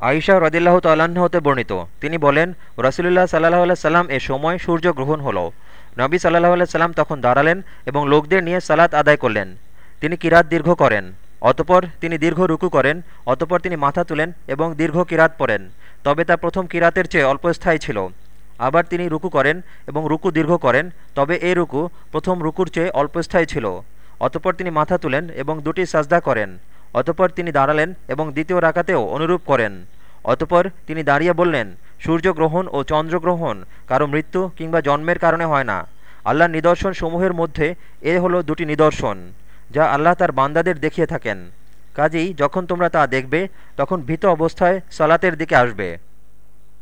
আইসা রদিল্লাহ হতে বর্ণিত। তিনি বলেন, রসুলুল্লাহ সাল্লাহ আল্লাহ সাল্লাম এ সময় সূর্য গ্রহণ হল। নবী সাল্লাহ আল্লাহ সাল্লাম তখন দাঁড়ালেন এবং লোকদের নিয়ে সালাত আদায় করলেন। তিনি কিরাত দীর্ঘ করেন, অতপর তিনি দীর্ঘ রুকু করেন, অতপর তিনি মাথা তুলেন এবং দীর্ঘ কিরাত পড়েন। তবে তা প্রথম কিরাতের চেয়ে অল্পস্থায়ী ছিল। আবার তিনি রুকু করেন এবং রুকু দীর্ঘ করেন, তবে এই রুকু প্রথম রুকুর চেয়ে অল্পস্থায়ী ছিল। অতপর তিনি মাথা তুলেন এবং দুটি সাজদা করেন। অতপর তিনি দাঁড়ালেন এবং দ্বিতীয় রাকাতেও অনুরূপ করেন। অতপর তিনি দাঁড়িয়ে বললেন, সূর্যগ্রহণ ও চন্দ্রগ্রহণ কারও মৃত্যু কিংবা জন্মের কারণে হয় না। আল্লাহর নিদর্শন সমূহের মধ্যে এ হলো দুটি নিদর্শন, যা আল্লাহ তার বান্দাদের দেখিয়ে থাকেন। কাজেই যখন তোমরা তা দেখবে, তখন ভীত অবস্থায় সালাতের দিকে আসবে।